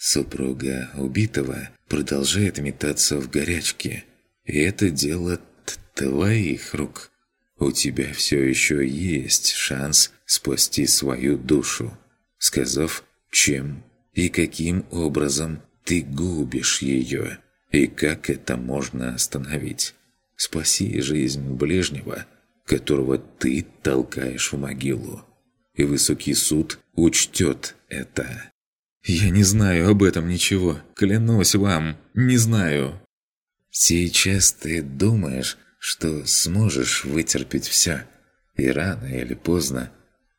Супруга убитого продолжает метаться в горячке. И это дело твоих рук. У тебя все еще есть шанс спасти свою душу. Сказав, чем и каким образом ты губишь ее, и как это можно остановить. Спаси жизнь ближнего, которого ты толкаешь в могилу. И высокий суд учтет это. «Я не знаю об этом ничего. Клянусь вам, не знаю». «Сейчас ты думаешь, что сможешь вытерпеть все, и рано или поздно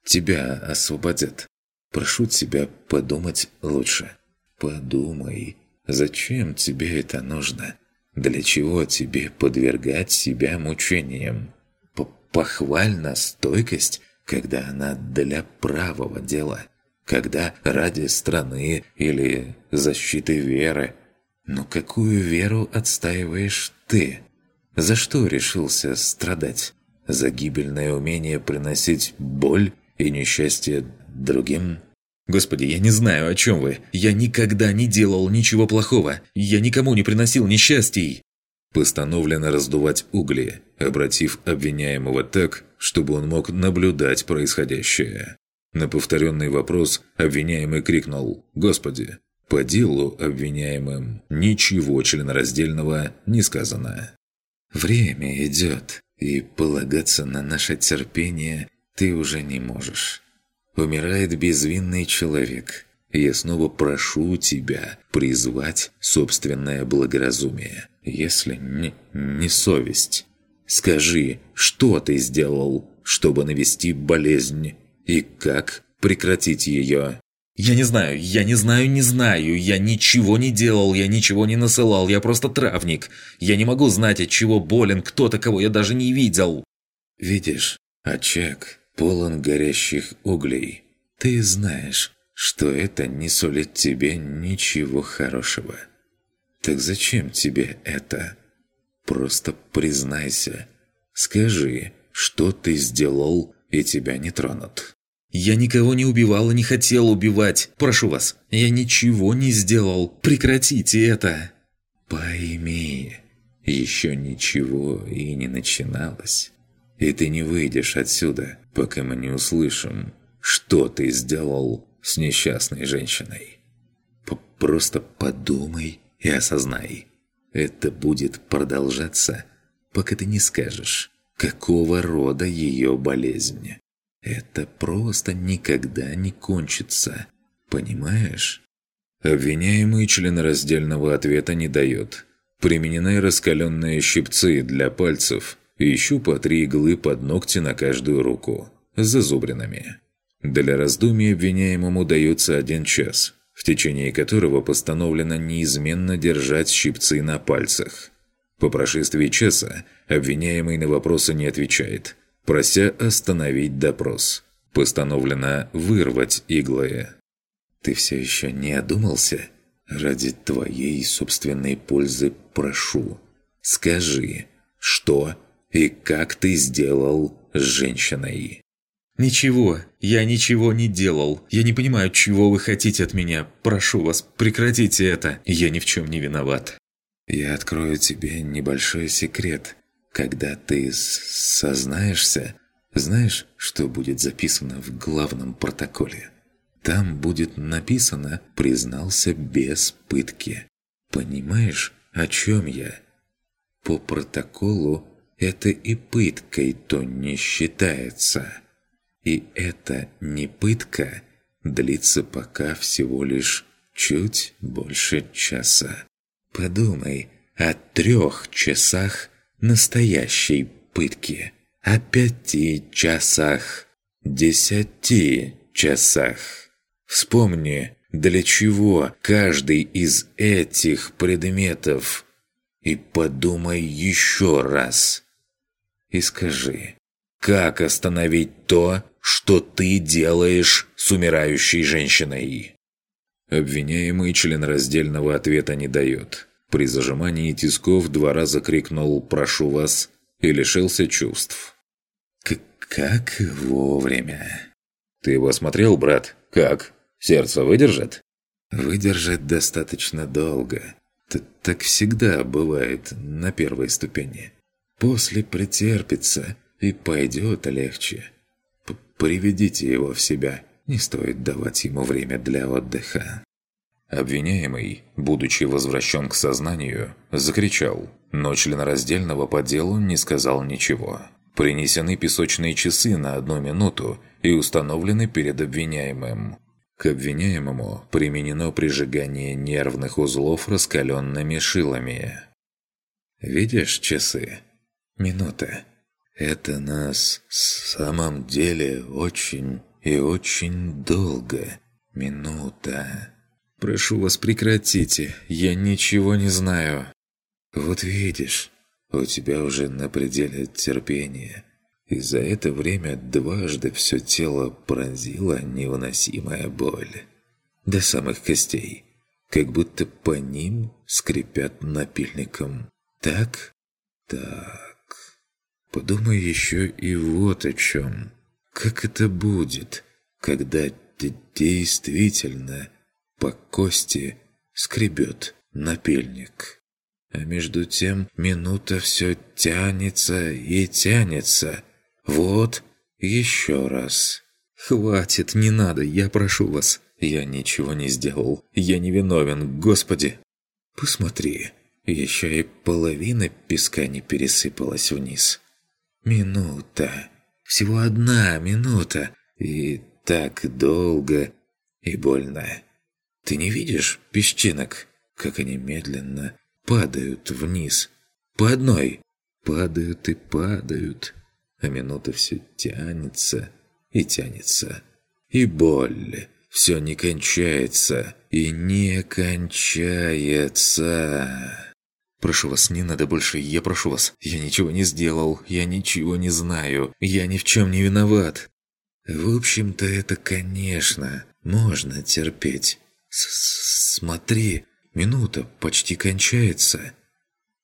тебя освободят. Прошу тебя подумать лучше. Подумай, зачем тебе это нужно? Для чего тебе подвергать себя мучениям? П Похвальна стойкость, когда она для правого дела – когда ради страны или защиты веры. Но какую веру отстаиваешь ты? За что решился страдать? За гибельное умение приносить боль и несчастье другим? Господи, я не знаю, о чем вы. Я никогда не делал ничего плохого. Я никому не приносил несчастий. Постановлено раздувать угли, обратив обвиняемого так, чтобы он мог наблюдать происходящее. На повторенный вопрос обвиняемый крикнул «Господи!». По делу обвиняемым ничего членораздельного не сказано. «Время идет, и полагаться на наше терпение ты уже не можешь. Умирает безвинный человек. Я снова прошу тебя призвать собственное благоразумие, если не, не совесть. Скажи, что ты сделал, чтобы навести болезнь и как прекратить ее? «Я не знаю, я не знаю, не знаю, я ничего не делал, я ничего не насылал, я просто травник. Я не могу знать, от чего болен кто-то, кого я даже не видел». «Видишь, очаг полон горящих углей. Ты знаешь, что это не сулит тебе ничего хорошего. Так зачем тебе это? Просто признайся. Скажи, что ты сделал, и тебя не тронут». «Я никого не убивал и не хотел убивать. Прошу вас, я ничего не сделал. Прекратите это!» «Пойми, еще ничего и не начиналось. И ты не выйдешь отсюда, пока мы не услышим, что ты сделал с несчастной женщиной. П Просто подумай и осознай. Это будет продолжаться, пока ты не скажешь, какого рода ее болезнь. Это просто никогда не кончится. Понимаешь? Обвиняемый членораздельного ответа не дает. Применены раскаленные щипцы для пальцев и еще по три иглы под ногти на каждую руку, с зазубринами. Для раздумий обвиняемому дается один час, в течение которого постановлено неизменно держать щипцы на пальцах. По прошествии часа обвиняемый на вопросы не отвечает – прося остановить допрос. Постановлено вырвать иглы. «Ты все еще не одумался? Ради твоей собственной пользы прошу. Скажи, что и как ты сделал с женщиной?» «Ничего, я ничего не делал. Я не понимаю, чего вы хотите от меня. Прошу вас, прекратите это. Я ни в чем не виноват». «Я открою тебе небольшой секрет. Когда ты сознаешься, знаешь, что будет записано в главном протоколе? Там будет написано «признался без пытки». Понимаешь, о чем я? По протоколу это и пыткой то не считается. И эта не пытка длится пока всего лишь чуть больше часа. Подумай о трех часах настоящей пытки. О пяти часах, десяти часах. Вспомни, для чего каждый из этих предметов. И подумай еще раз. И скажи, как остановить то, что ты делаешь с умирающей женщиной? Обвиняемый член раздельного ответа не дает. При зажимании тисков два раза крикнул «Прошу вас!» и лишился чувств. К «Как вовремя!» «Ты его осмотрел, брат? Как? Сердце выдержит?» Выдержать достаточно долго. Т так всегда бывает на первой ступени. После претерпится и пойдет легче. П Приведите его в себя. Не стоит давать ему время для отдыха. Обвиняемый, будучи возвращен к сознанию, закричал, но членораздельного по делу не сказал ничего. Принесены песочные часы на одну минуту и установлены перед обвиняемым. К обвиняемому применено прижигание нервных узлов раскаленными шилами. «Видишь часы? Минута. Это нас в самом деле очень и очень долго. Минута. Прошу вас, прекратите. Я ничего не знаю. Вот видишь, у тебя уже на пределе терпения. И за это время дважды все тело пронзила невыносимая боль. До самых костей. Как будто по ним скрипят напильником. Так? Так. Подумай еще и вот о чем. Как это будет, когда ты действительно по кости скребет напильник? А между тем минута все тянется и тянется. Вот еще раз. «Хватит, не надо, я прошу вас. Я ничего не сделал. Я не виновен, Господи!» «Посмотри, еще и половина песка не пересыпалась вниз. Минута. Всего одна минута. И так долго и больно. Ты не видишь песчинок, как они медленно падают вниз. По одной. Падают и падают. А минута все тянется и тянется. И боль все не кончается и не кончается. Прошу вас, не надо больше, я прошу вас. Я ничего не сделал, я ничего не знаю, я ни в чем не виноват. В общем-то, это, конечно, можно терпеть. С Смотри, Минута почти кончается.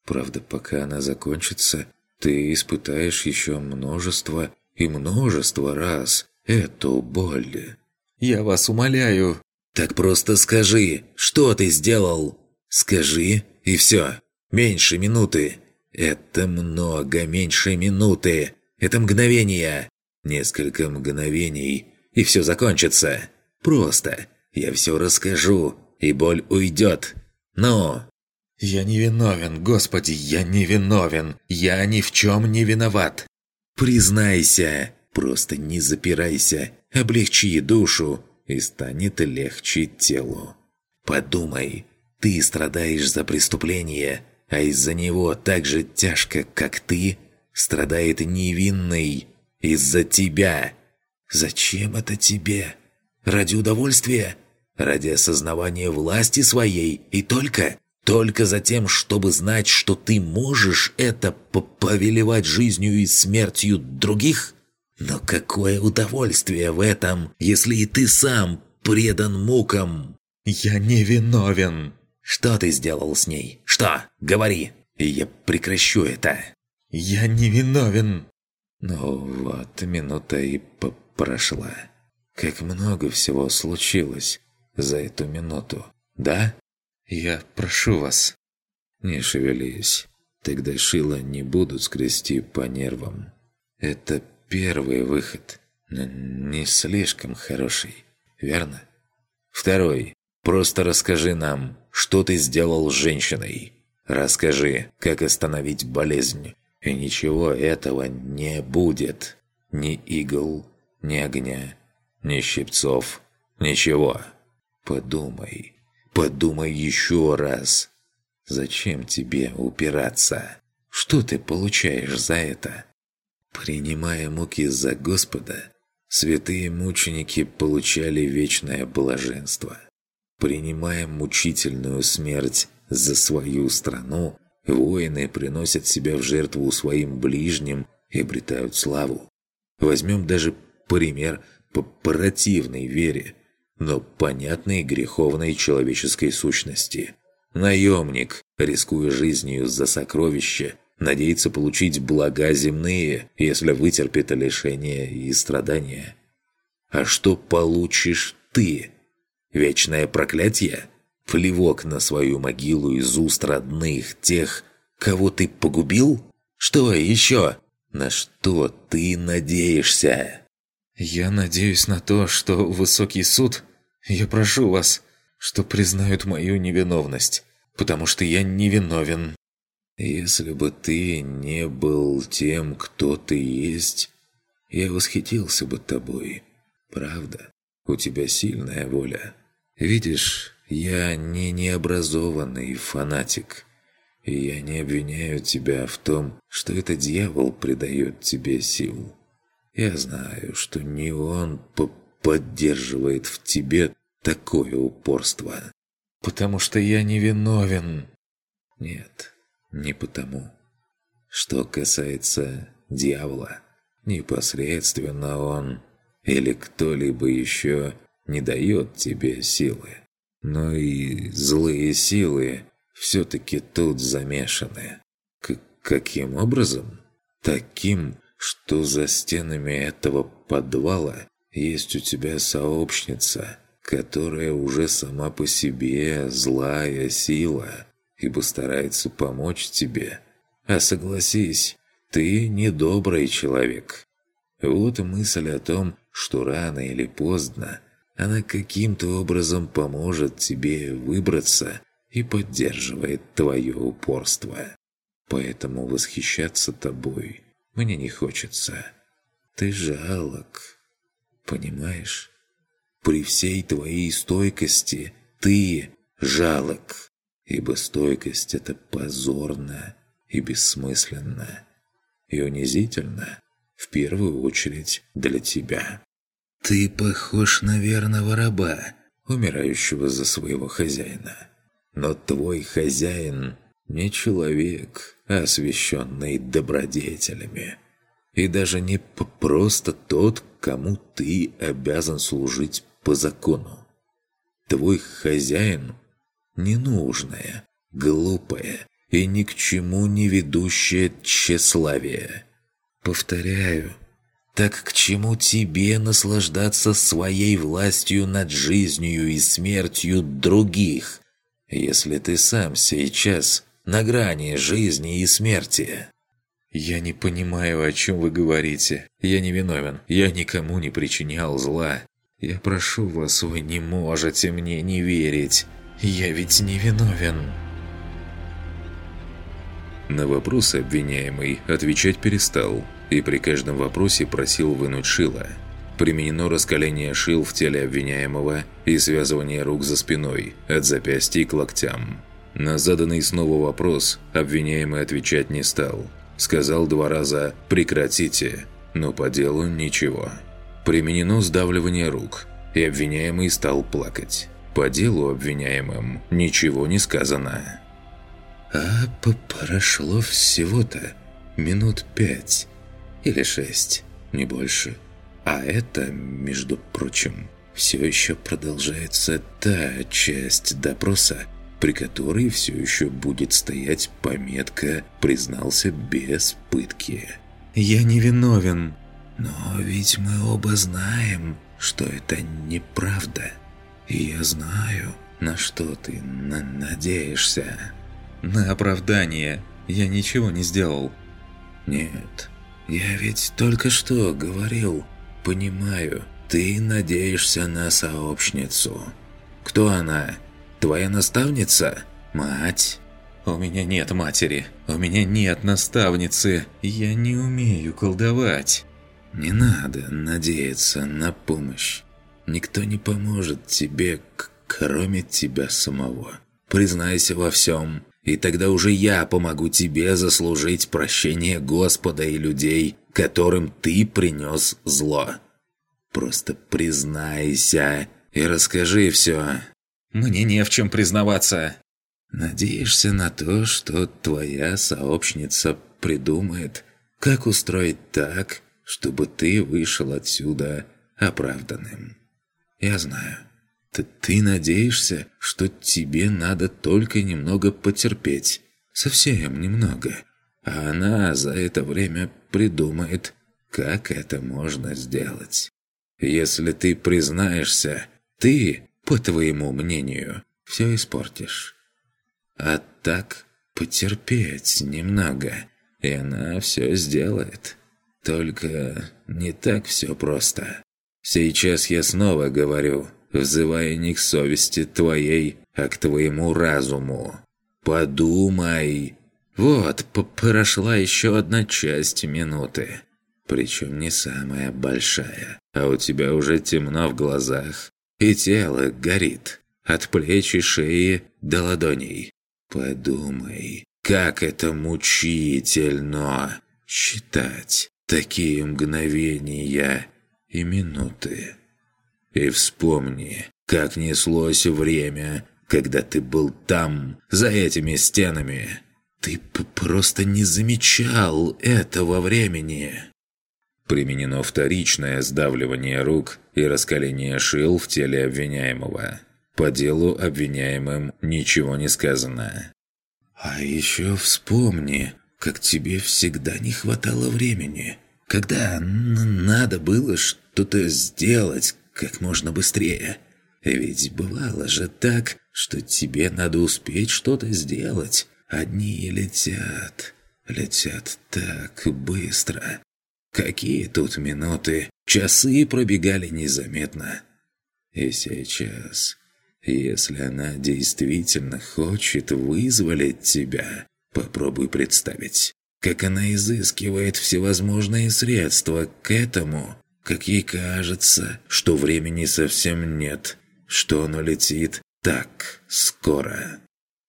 Правда, пока она закончится, ты испытаешь еще множество и множество раз эту боль. Я вас умоляю. Так просто скажи, что ты сделал? Скажи, и все. Меньше минуты. Это много меньше минуты. Это мгновение. Несколько мгновений, и все закончится. Просто. Я все расскажу, и боль уйдет. Ну?» «Я не виновен, Господи, я не виновен. Я ни в чем не виноват. Признайся, просто не запирайся, облегчи душу, и станет легче телу. Подумай, ты страдаешь за преступление, а из-за него так же тяжко, как ты, страдает невинный из-за тебя. Зачем это тебе? Ради удовольствия?» Ради осознавания власти своей и только, только за тем, чтобы знать, что ты можешь это повелевать жизнью и смертью других? Но какое удовольствие в этом, если и ты сам предан мукам? Я не виновен. Что ты сделал с ней? Что? Говори, и я прекращу это. Я не виновен. Ну вот, минута и прошла. Как много всего случилось за эту минуту, да? Я прошу вас. Не шевелись. Тогда шило не будут скрести по нервам. Это первый выход, не слишком хороший, верно? Второй. Просто расскажи нам, что ты сделал с женщиной. Расскажи, как остановить болезнь. И ничего этого не будет. Ни игл, ни огня, ни щипцов, ничего. Подумай, подумай еще раз. Зачем тебе упираться? Что ты получаешь за это? Принимая муки за Господа, святые мученики получали вечное блаженство. Принимая мучительную смерть за свою страну, воины приносят себя в жертву своим ближним и обретают славу. Возьмем даже пример по противной вере – но понятной греховной человеческой сущности. Наемник, рискуя жизнью за сокровища, надеется получить блага земные, если вытерпит лишения и страдания. А что получишь ты? Вечное проклятие? Плевок на свою могилу из уст родных, тех, кого ты погубил? Что еще? На что ты надеешься?» «Я надеюсь на то, что высокий суд... Я прошу вас, что признают мою невиновность, потому что я невиновен». «Если бы ты не был тем, кто ты есть, я восхитился бы тобой. Правда, у тебя сильная воля. Видишь, я не необразованный фанатик, и я не обвиняю тебя в том, что это дьявол придает тебе сил. Я знаю, что не он поддерживает в тебе такое упорство. Потому что я невиновен. Нет, не потому. Что касается дьявола, непосредственно он или кто-либо еще не дает тебе силы. Но и злые силы все-таки тут замешаны. К каким образом? Таким, что за стенами этого подвала есть у тебя сообщница, которая уже сама по себе злая сила, ибо старается помочь тебе. А согласись, ты недобрый человек. Вот мысль о том, что рано или поздно она каким-то образом поможет тебе выбраться и поддерживает твое упорство. Поэтому восхищаться тобой мне не хочется. Ты жалок, понимаешь? При всей твоей стойкости ты жалок, ибо стойкость – это позорно и бессмысленно, и унизительно, в первую очередь для тебя. Ты похож на верного раба, умирающего за своего хозяина. Но твой хозяин не человек, освященный добродетелями. И даже не просто тот, кому ты обязан служить по закону. Твой хозяин – ненужное, глупое и ни к чему не ведущее тщеславие. Повторяю – так к чему тебе наслаждаться своей властью над жизнью и смертью других, если ты сам сейчас на грани жизни и смерти?» «Я не понимаю, о чем вы говорите. Я не виновен. Я никому не причинял зла. Я прошу вас, вы не можете мне не верить. Я ведь не виновен». На вопрос обвиняемый отвечать перестал и при каждом вопросе просил вынуть шило. Применено раскаление шил в теле обвиняемого и связывание рук за спиной, от запястья к локтям. На заданный снова вопрос обвиняемый отвечать не стал. Сказал два раза «прекратите», но по делу ничего. Применено сдавливание рук, и обвиняемый стал плакать. По делу обвиняемым ничего не сказано. «А прошло всего-то минут пять или шесть, не больше. А это, между прочим, все еще продолжается та часть допроса, при которой все еще будет стоять пометка «признался без пытки». «Я не виновен». «Но ведь мы оба знаем, что это неправда. И я знаю, на что ты на надеешься». «На оправдание. Я ничего не сделал». «Нет, я ведь только что говорил, понимаю, ты надеешься на сообщницу. Кто она? Твоя наставница? Мать?» «У меня нет матери. У меня нет наставницы. Я не умею колдовать». «Не надо надеяться на помощь. Никто не поможет тебе, кроме тебя самого. Признайся во всем. И тогда уже я помогу тебе заслужить прощение Господа и людей, которым ты принес зло. Просто признайся и расскажи все. Мне не в чем признаваться. Надеешься на то, что твоя сообщница придумает, как устроить так, чтобы ты вышел отсюда оправданным. Я знаю. Ты, ты надеешься, что тебе надо только немного потерпеть. Совсем немного. А она за это время придумает, как это можно сделать. Если ты признаешься, ты по твоему мнению, все испортишь. А так потерпеть немного, и она все сделает. Только не так все просто. Сейчас я снова говорю, взывая не к совести твоей, а к твоему разуму. Подумай. Вот, прошла еще одна часть минуты. Причем не самая большая, а у тебя уже темно в глазах, и тело горит от плеч и шеи до ладоней. Подумай, как это мучительно считать такие мгновения и минуты. И вспомни, как неслось время, когда ты был там, за этими стенами. Ты просто не замечал этого времени. Применено вторичное сдавливание рук и раскаление шил в теле обвиняемого. По делу обвиняемым ничего не сказано. «А еще вспомни, как тебе всегда не хватало времени, когда надо было что-то сделать как можно быстрее. Ведь бывало же так, что тебе надо успеть что-то сделать. Одни летят, летят так быстро. Какие тут минуты, часы пробегали незаметно. И сейчас если она действительно хочет вызволить тебя, попробуй представить, как она изыскивает всевозможные средства к этому, как ей кажется, что времени совсем нет, что оно летит так скоро.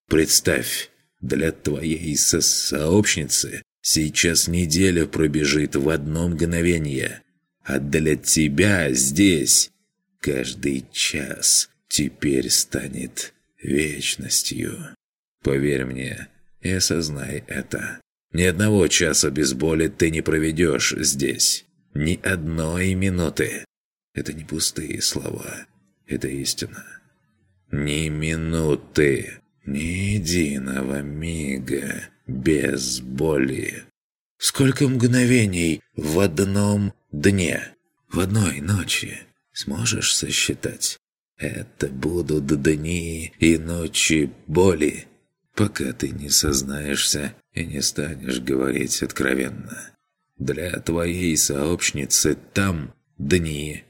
Представь, для твоей со сообщницы сейчас неделя пробежит в одно мгновение, а для тебя здесь каждый час теперь станет вечностью. Поверь мне и осознай это. Ни одного часа без боли ты не проведешь здесь. Ни одной минуты. Это не пустые слова. Это истина. Ни минуты, ни единого мига без боли. Сколько мгновений в одном дне, в одной ночи сможешь сосчитать? Это будут дни и ночи боли, пока ты не сознаешься и не станешь говорить откровенно. Для твоей сообщницы там дни,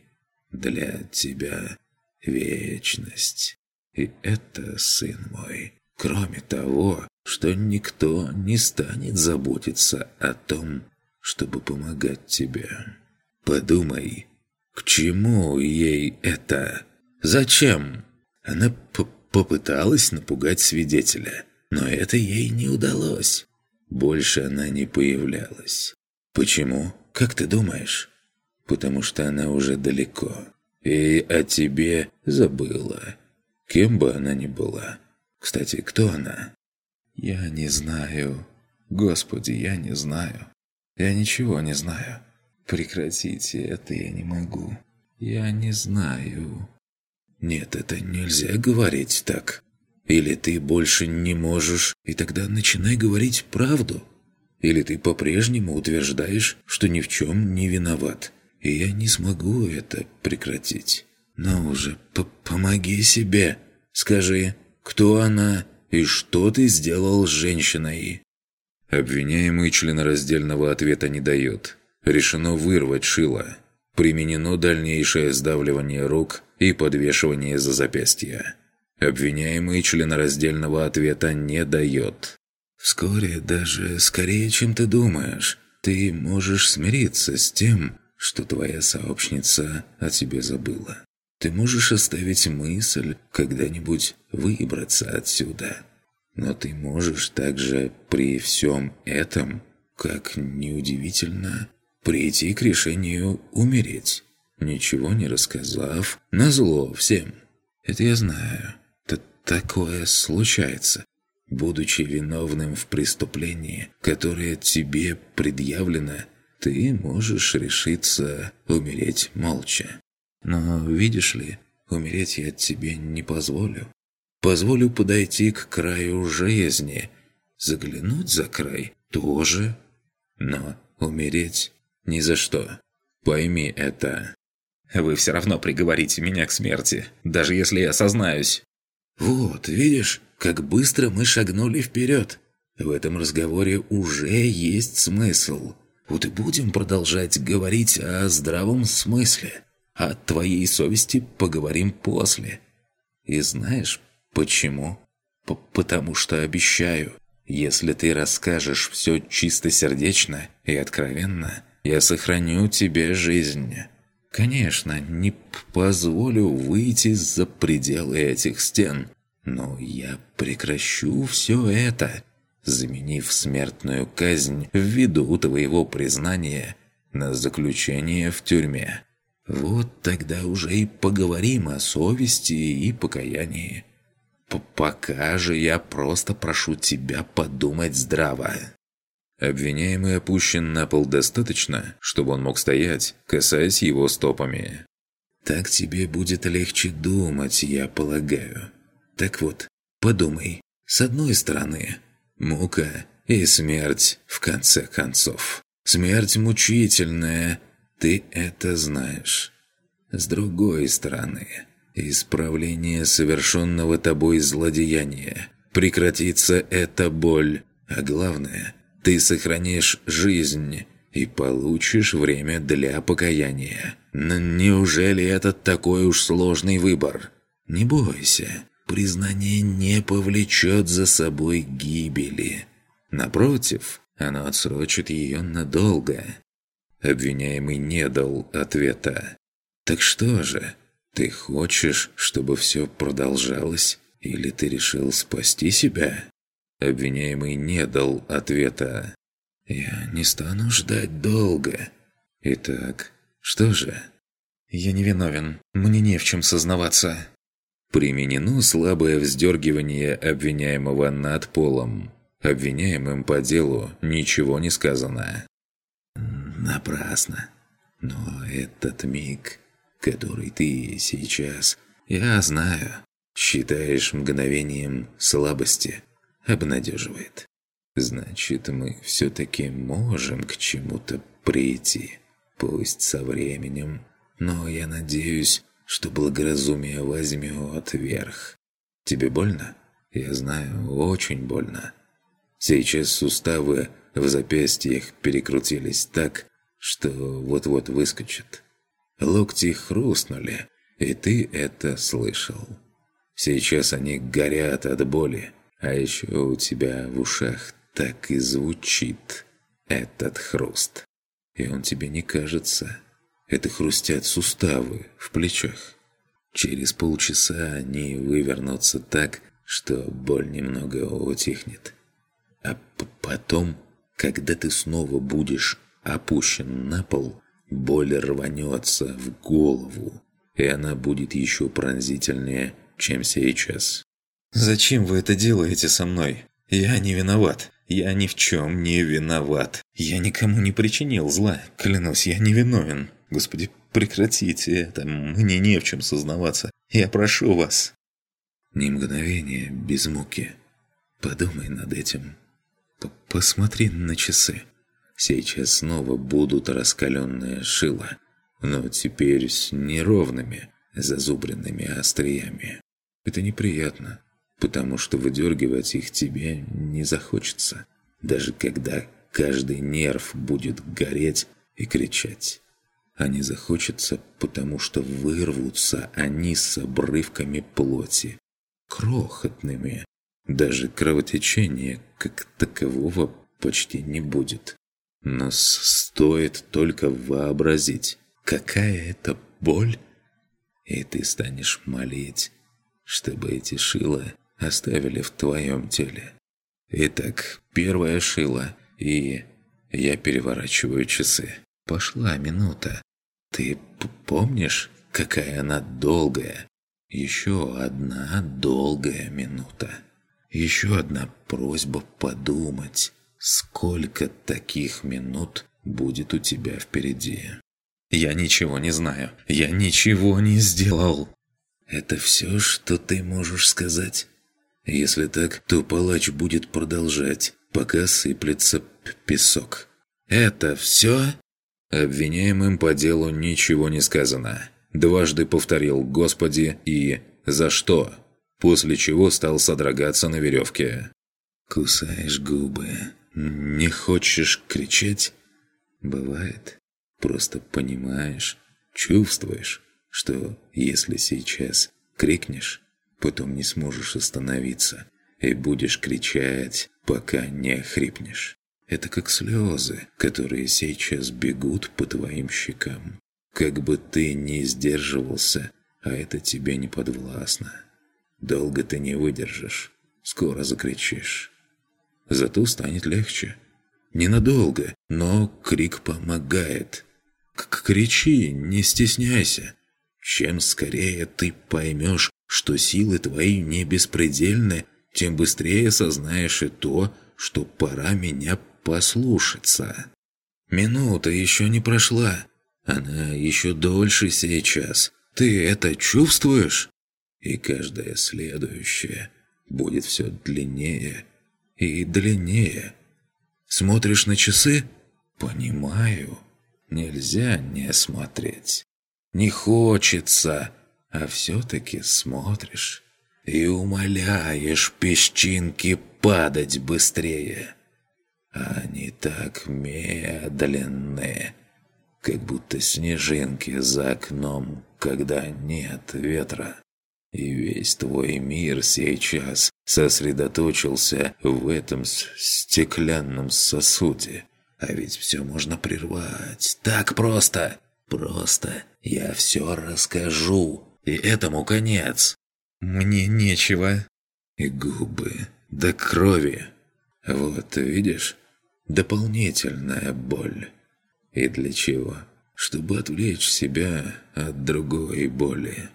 для тебя вечность. И это, сын мой, кроме того, что никто не станет заботиться о том, чтобы помогать тебе. Подумай, к чему ей это? Зачем? Она попыталась напугать свидетеля, но это ей не удалось. Больше она не появлялась. Почему? Как ты думаешь? Потому что она уже далеко. И о тебе забыла. Кем бы она ни была. Кстати, кто она? Я не знаю. Господи, я не знаю. Я ничего не знаю. Прекратите это я не могу. Я не знаю. Нет, это нельзя говорить так. Или ты больше не можешь, и тогда начинай говорить правду. Или ты по-прежнему утверждаешь, что ни в чем не виноват, и я не смогу это прекратить. Но уже помоги себе. Скажи, кто она и что ты сделал с женщиной?» Обвиняемый членораздельного ответа не дает. Решено вырвать шило. Применено дальнейшее сдавливание рук и подвешивание за запястье. Обвиняемый членораздельного ответа не дает. Вскоре, даже скорее, чем ты думаешь, ты можешь смириться с тем, что твоя сообщница о тебе забыла. Ты можешь оставить мысль когда-нибудь выбраться отсюда. Но ты можешь также при всем этом, как неудивительно, прийти к решению умереть ничего не рассказав, назло всем. Это я знаю. Т такое случается. Будучи виновным в преступлении, которое тебе предъявлено, ты можешь решиться умереть молча. Но, видишь ли, умереть я тебе не позволю. Позволю подойти к краю жизни. Заглянуть за край тоже. Но умереть ни за что. Пойми это. Вы все равно приговорите меня к смерти, даже если я сознаюсь». «Вот, видишь, как быстро мы шагнули вперед. В этом разговоре уже есть смысл. Вот и будем продолжать говорить о здравом смысле. О твоей совести поговорим после. И знаешь, почему? П Потому что обещаю, если ты расскажешь все чистосердечно и откровенно, я сохраню тебе жизнь. Конечно, не позволю выйти за пределы этих стен, но я прекращу все это, заменив смертную казнь ввиду твоего признания на заключение в тюрьме. Вот тогда уже и поговорим о совести и покаянии. П Пока же я просто прошу тебя подумать здраво. Обвиняемый опущен на пол достаточно, чтобы он мог стоять, касаясь его стопами. Так тебе будет легче думать, я полагаю. Так вот, подумай. С одной стороны, мука и смерть в конце концов. Смерть мучительная, ты это знаешь. С другой стороны, исправление совершенного тобой злодеяния. Прекратится эта боль, а главное, ты сохранишь жизнь и получишь время для покаяния. Но неужели это такой уж сложный выбор? Не бойся, признание не повлечет за собой гибели. Напротив, оно отсрочит ее надолго. Обвиняемый не дал ответа. «Так что же, ты хочешь, чтобы все продолжалось, или ты решил спасти себя?» Обвиняемый не дал ответа. «Я не стану ждать долго. Итак, что же?» «Я не виновен. Мне не в чем сознаваться». Применено слабое вздергивание обвиняемого над полом. Обвиняемым по делу ничего не сказано. Напрасно. Но этот миг, который ты сейчас, я знаю, считаешь мгновением слабости, обнадеживает. Значит, мы все-таки можем к чему-то прийти. Пусть со временем, но я надеюсь, что благоразумие возьмет верх. Тебе больно? Я знаю, очень больно. Сейчас суставы в запястьях перекрутились так, что вот-вот выскочат. Локти хрустнули, и ты это слышал. Сейчас они горят от боли, а еще у тебя в ушах так и звучит этот хруст. И он тебе не кажется. Это хрустят суставы в плечах. Через полчаса они вывернутся так, что боль немного утихнет. А потом, когда ты снова будешь опущен на пол, боль рванется в голову, и она будет еще пронзительнее, чем сейчас. «Зачем вы это делаете со мной? Я не виноват. Я ни в чем не виноват. Я никому не причинил зла. Клянусь, я не виновен. Господи, прекратите это. Мне не в чем сознаваться. Я прошу вас». Ни мгновения без муки. Подумай над этим. Посмотри на часы. Сейчас снова будут раскаленные шила, но теперь с неровными, зазубренными остриями. Это неприятно, потому что выдергивать их тебе не захочется, даже когда каждый нерв будет гореть и кричать. А не захочется, потому что вырвутся они с обрывками плоти, крохотными. Даже кровотечения как такового почти не будет. Но стоит только вообразить, какая это боль, и ты станешь молить, чтобы эти шила оставили в твоем теле. Итак, первая шила, и я переворачиваю часы. Пошла минута. Ты помнишь, какая она долгая? Еще одна долгая минута. Еще одна просьба подумать. Сколько таких минут будет у тебя впереди? Я ничего не знаю. Я ничего не сделал. Это все, что ты можешь сказать? Если так, то палач будет продолжать, пока сыплется песок. Это все? Обвиняемым по делу ничего не сказано. дважды повторил «Господи» и «За что?», после чего стал содрогаться на веревке. «Кусаешь губы. Не хочешь кричать?» «Бывает. Просто понимаешь, чувствуешь, что если сейчас крикнешь, потом не сможешь остановиться и будешь кричать, пока не хрипнешь. Это как слезы, которые сейчас бегут по твоим щекам. Как бы ты ни сдерживался, а это тебе не подвластно. Долго ты не выдержишь, скоро закричишь. Зато станет легче. Ненадолго, но крик помогает. К Кричи, не стесняйся. Чем скорее ты поймешь, что силы твои не беспредельны, тем быстрее сознаешь и то, что пора меня послушаться. Минута еще не прошла. Она еще дольше сейчас. Ты это чувствуешь? И каждая следующая будет все длиннее и длиннее. Смотришь на часы? Понимаю. Нельзя не смотреть. Не хочется, а все-таки смотришь и умоляешь песчинки падать быстрее. Они так медленные, как будто снежинки за окном, когда нет ветра. И весь твой мир сейчас сосредоточился в этом стеклянном сосуде. А ведь все можно прервать. Так просто. Просто я все расскажу. И этому конец. Мне нечего. И губы до крови. Вот, видишь? Дополнительная боль. И для чего? Чтобы отвлечь себя от другой боли.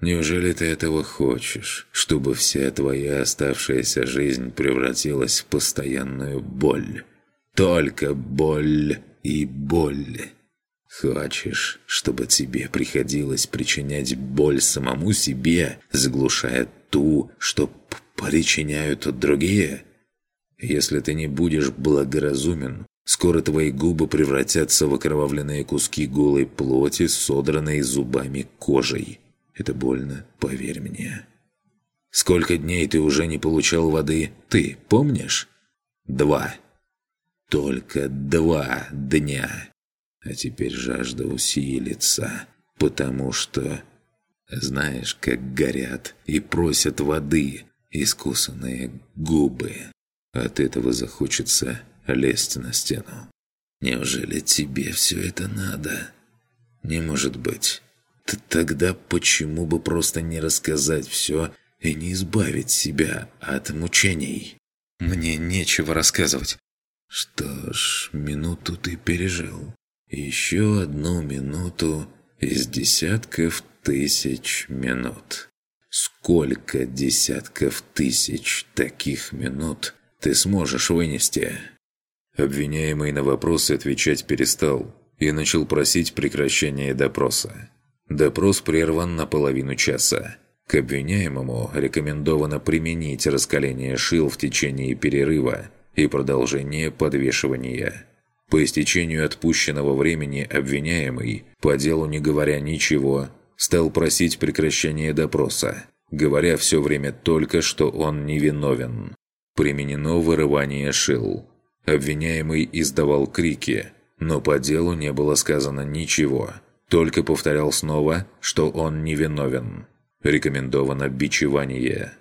Неужели ты этого хочешь, чтобы вся твоя оставшаяся жизнь превратилась в постоянную боль? Только боль и боль. Хочешь, чтобы тебе приходилось причинять боль самому себе, заглушая ту, что причиняют другие? Если ты не будешь благоразумен, скоро твои губы превратятся в окровавленные куски голой плоти, содранной зубами кожей. Это больно, поверь мне. Сколько дней ты уже не получал воды, ты помнишь? Два. Только два дня. А теперь жажда усилится, потому что... Знаешь, как горят и просят воды искусанные губы. От этого захочется лезть на стену. Неужели тебе все это надо? Не может быть. Т Тогда почему бы просто не рассказать все и не избавить себя от мучений? Мне нечего рассказывать. Что ж, минуту ты пережил. Еще одну минуту из десятков тысяч минут. Сколько десятков тысяч таких минут ты сможешь вынести?» Обвиняемый на вопросы отвечать перестал и начал просить прекращения допроса. Допрос прерван на половину часа. К обвиняемому рекомендовано применить раскаление шил в течение перерыва и продолжение подвешивания. По истечению отпущенного времени обвиняемый, по делу не говоря ничего, стал просить прекращения допроса, говоря все время только, что он невиновен. Применено вырывание шил. Обвиняемый издавал крики, но по делу не было сказано ничего, только повторял снова, что он невиновен. Рекомендовано бичевание.